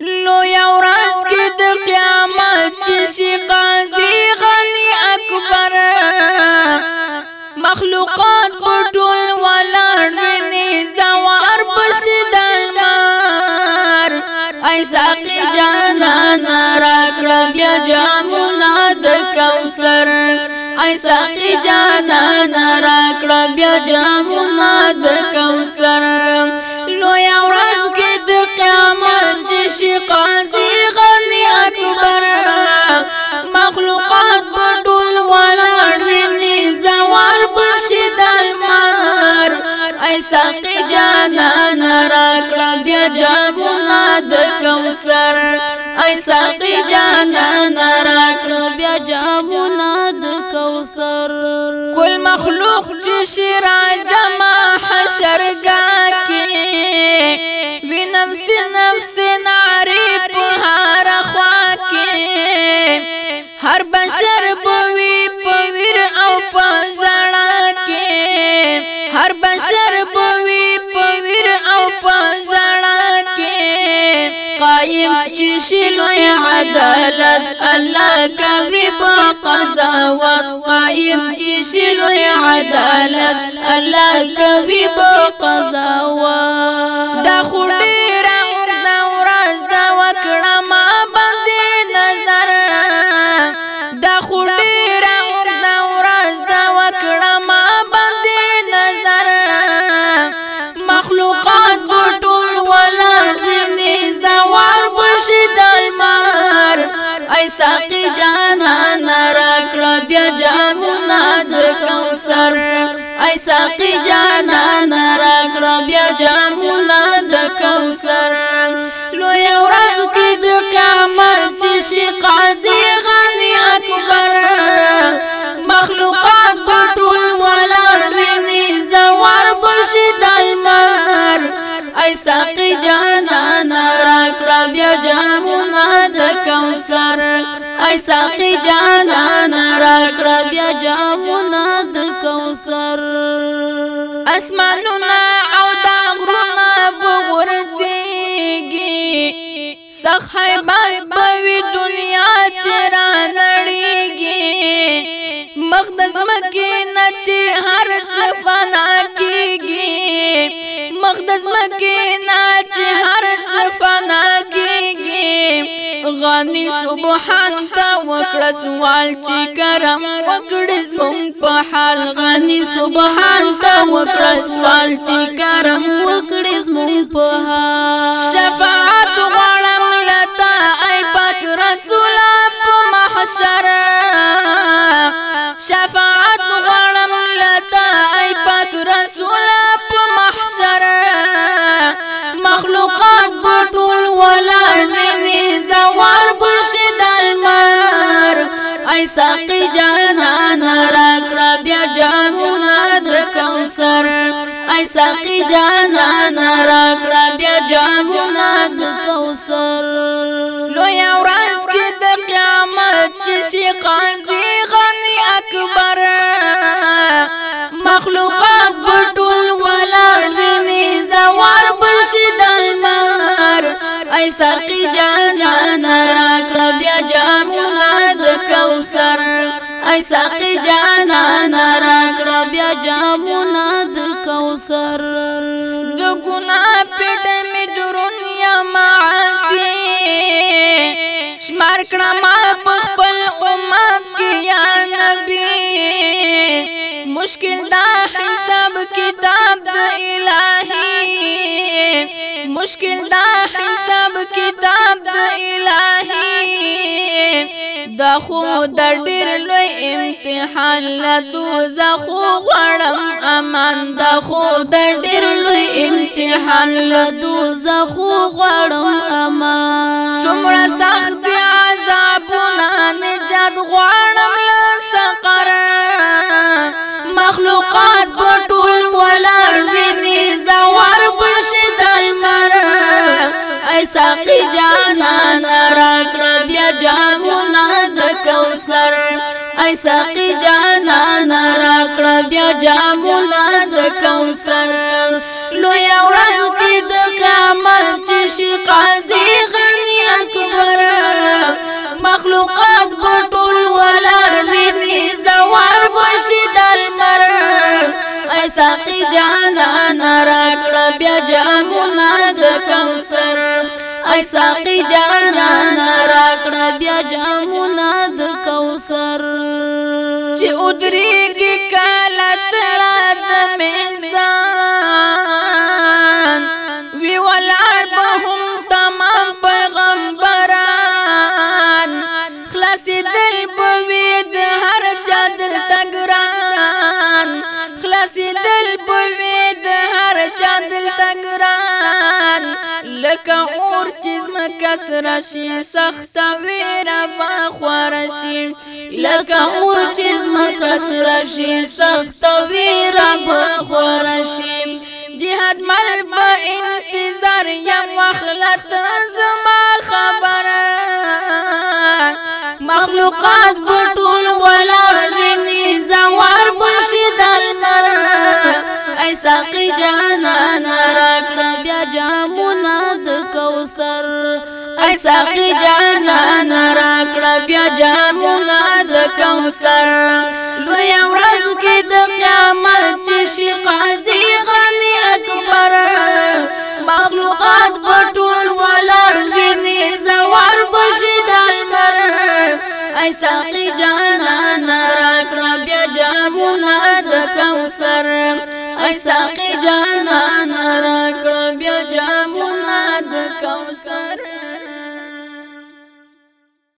لو یورس کې د قیامت چې شي قاضي غني اکبر مخلوقات پټول ولاړ ویني زوار پښې د مار ای ساقي جانا نارکړه بیا جامونا د کوثر ای ساقي جانا نارکړه بیا جامونا د کوثر لو یورس شي قاضي غني اکبر مخلوقات بټول ولاړ ویني زوار پرشي دلمر اي ساقي جانا نراکړه بیا جامونه د کوثر اي ساقي جانا نراکړه بیا جامونه د کوثر مخلوق چې شرا جما حشرګا کې وینم سي نفس ناری په هر خوا کې هر بشر بوي په ویر او په ځړا کې هر بشر شلو عدالت الله کوي په وقائم قائم چې عدالت الله کوي په قضاوت دا خور ډیر ساقی جانا راکړه بیا جامونا د سر ای ساقی جانان راکړه بیا جامونا د سر لو یو ورځ کې د کامر چې شي اکبر مخلوقات پټول ولر ویني زوار بشي دلمر ای ساقی جانان راکړه بیا جامونا د سر وای ساقي جانان راکړه بیا جامونه د کوثر اسمانونه او د غرونه بغورځيږي سخای باد بوي دنیا چرا نړيږي مقدس مکه نچ هر څه فنا کیږي مقدس مکه نچ هر څه فنا ستوانی سبحان تا وکړه سوال چې کرم وکړې زمون په حال غني سبحان تا وکړه سوال چې کرم وکړې زمون په حال شفاعت غواړم لتا ای پاک رسول په محشر شفاعت غواړم لتا ای پاک رسول ساقی جانان راکڑا بیا جامونا د سر ای ساقی جانان راکڑا بیا جامونا د کوثر لوی اورز کی د قیامت چې شي غني اکبر مخلوقات بټول والا بینی زوار بشدل مار ای ساقی جانان خدای ساقي جانا نارکړه بیا جامو ناد کوثر د ګناه پټ می درونیا معاصی شمار ما خپل امت کې یا نبی مشکل دا حساب کتاب دا الهی مشکل دا حساب کتاب خو د ډیر لوی امتحان له دوزخ غړم امان د خو د ډیر لوی امتحان له دوزخ غړم امان څومره سخت عذابونه نجات غړم له سقر مخلوقات په ټول ولاړ ویني زوار بشدل مر ایساقی جانا نراکړه ساقی جانان راکړه بیا جامونه د کوثر لوی اورل کې د قیامت چې شي قاضي غنی اکبر مخلوقات بټول ولر ویني زوار بشي دل مر ای ساقی جانان راکړه بیا جامونه د کوثر ای ساقی جانان راکړه بیا جامونه چې ادريږي کاله تر د میزان وی ولار به هم تمام پیغمبران خلاص دل بوي د هر چا دل تګران خلاص دل بوي د هر چا دل تګران لکه اور چیز مکس رشی سخت ویرا با شي لکه اور چیز مکس رشی سخت ویرا با شي جهاد مل با انتظار یا مخلط زما خبر مخلوقات بطول ولا ویني زوار بشدل نر ایساقی جانا نرک ربیا جامو ساقی جانا راکړه بیا جامونه د سر لویا ورځ کی د قیامت چې شي غني اکبر مخلوقات بطول ټول ولر ویني زوار بشي دلبر ای ساقی جانان راکړه بیا جامونه د سر ای ساقی جانان راکړه بیا جامونه د سر